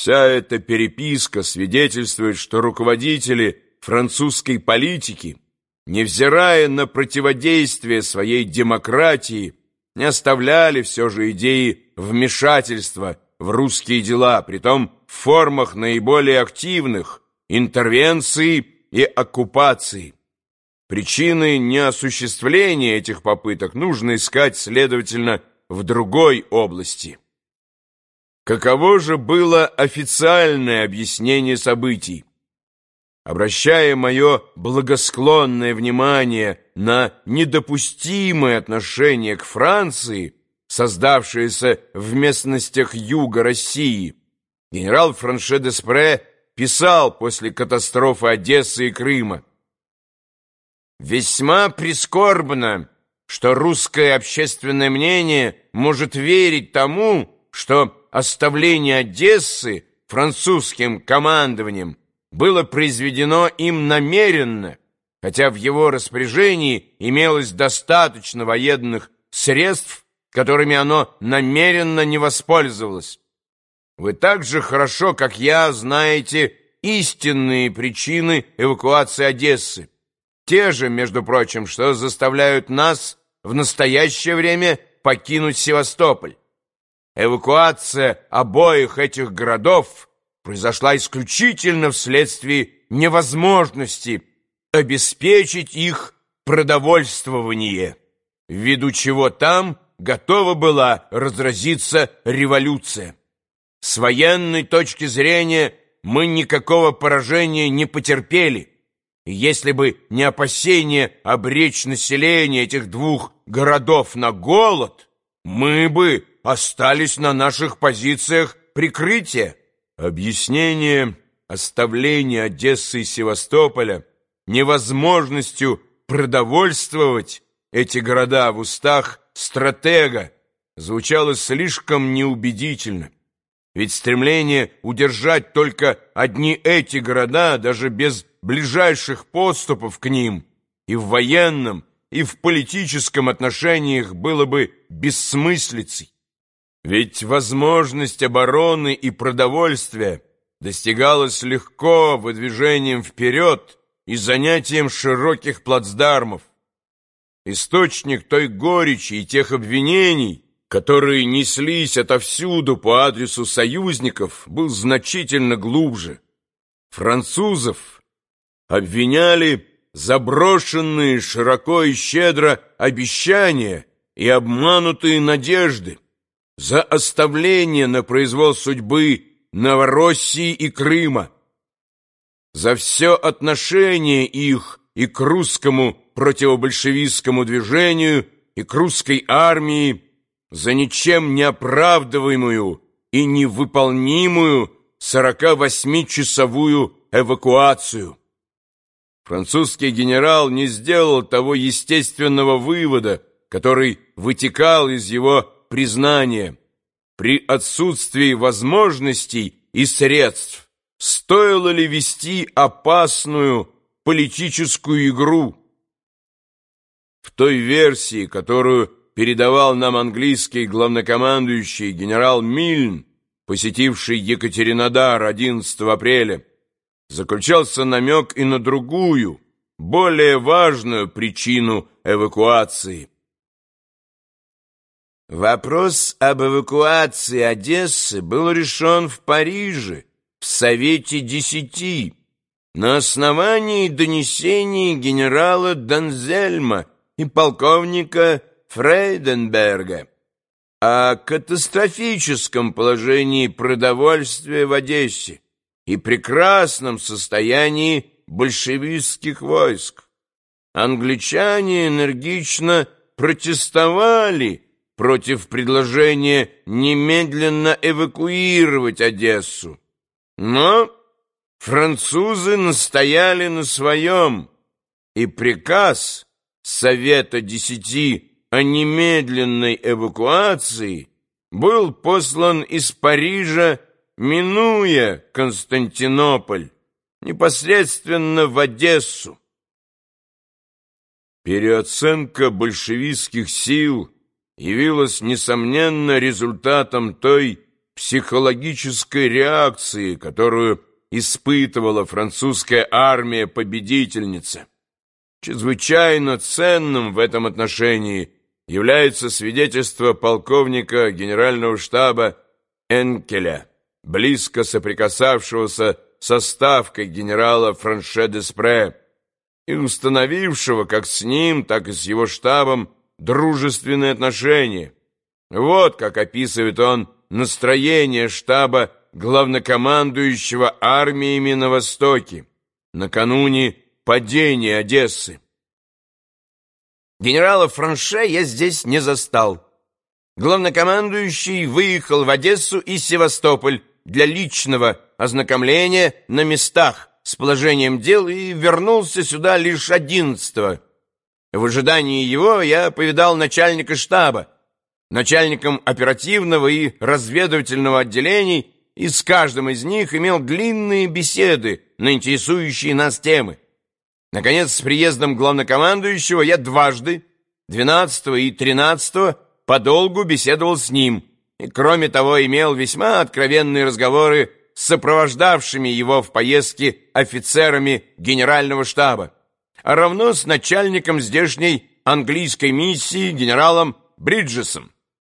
Вся эта переписка свидетельствует, что руководители французской политики, невзирая на противодействие своей демократии, не оставляли все же идеи вмешательства в русские дела, притом в формах наиболее активных интервенции и оккупации. Причины неосуществления этих попыток нужно искать, следовательно, в другой области. Каково же было официальное объяснение событий? Обращая мое благосклонное внимание на недопустимое отношение к Франции, создавшееся в местностях юга России, генерал Франше де Спре писал после катастрофы Одессы и Крыма. «Весьма прискорбно, что русское общественное мнение может верить тому, что оставление Одессы французским командованием было произведено им намеренно, хотя в его распоряжении имелось достаточно военных средств, которыми оно намеренно не воспользовалось. Вы так же хорошо, как я, знаете истинные причины эвакуации Одессы. Те же, между прочим, что заставляют нас в настоящее время покинуть Севастополь. Эвакуация обоих этих городов произошла исключительно вследствие невозможности обеспечить их продовольствование, ввиду чего там готова была разразиться революция. С военной точки зрения мы никакого поражения не потерпели, если бы не опасение обречь население этих двух городов на голод, мы бы остались на наших позициях прикрытия. Объяснение оставления Одессы и Севастополя невозможностью продовольствовать эти города в устах стратега звучало слишком неубедительно. Ведь стремление удержать только одни эти города, даже без ближайших подступов к ним, и в военном, и в политическом отношениях было бы бессмыслицей. Ведь возможность обороны и продовольствия достигалась легко выдвижением вперед и занятием широких плацдармов. Источник той горечи и тех обвинений, которые неслись отовсюду по адресу союзников, был значительно глубже. Французов обвиняли заброшенные широко и щедро обещания и обманутые надежды за оставление на произвол судьбы Новороссии и Крыма, за все отношение их и к русскому противобольшевистскому движению, и к русской армии, за ничем не оправдываемую и невыполнимую 48-часовую эвакуацию. Французский генерал не сделал того естественного вывода, который вытекал из его признание при отсутствии возможностей и средств стоило ли вести опасную политическую игру. В той версии, которую передавал нам английский главнокомандующий генерал Мильн, посетивший Екатеринодар 11 апреля, заключался намек и на другую, более важную причину эвакуации. Вопрос об эвакуации Одессы был решен в Париже, в Совете Десяти, на основании донесений генерала Донзельма и полковника Фрейденберга о катастрофическом положении продовольствия в Одессе и прекрасном состоянии большевистских войск. Англичане энергично протестовали против предложения немедленно эвакуировать Одессу. Но французы настояли на своем, и приказ Совета Десяти о немедленной эвакуации был послан из Парижа, минуя Константинополь, непосредственно в Одессу. Переоценка большевистских сил – явилось, несомненно, результатом той психологической реакции, которую испытывала французская армия-победительница. Чрезвычайно ценным в этом отношении является свидетельство полковника генерального штаба Энкеля, близко соприкасавшегося со ставкой генерала Франше де Спре и установившего как с ним, так и с его штабом дружественные отношения. Вот как описывает он настроение штаба главнокомандующего армиями на Востоке накануне падения Одессы. Генерала Франше я здесь не застал. Главнокомандующий выехал в Одессу и Севастополь для личного ознакомления на местах с положением дел и вернулся сюда лишь одиннадцатого. В ожидании его я повидал начальника штаба, начальником оперативного и разведывательного отделений и с каждым из них имел длинные беседы на интересующие нас темы. Наконец, с приездом главнокомандующего я дважды, 12 и 13 подолгу беседовал с ним, и, кроме того, имел весьма откровенные разговоры с сопровождавшими его в поездке офицерами генерального штаба, а равно с начальником здешней английской миссии генералом Бриджесом.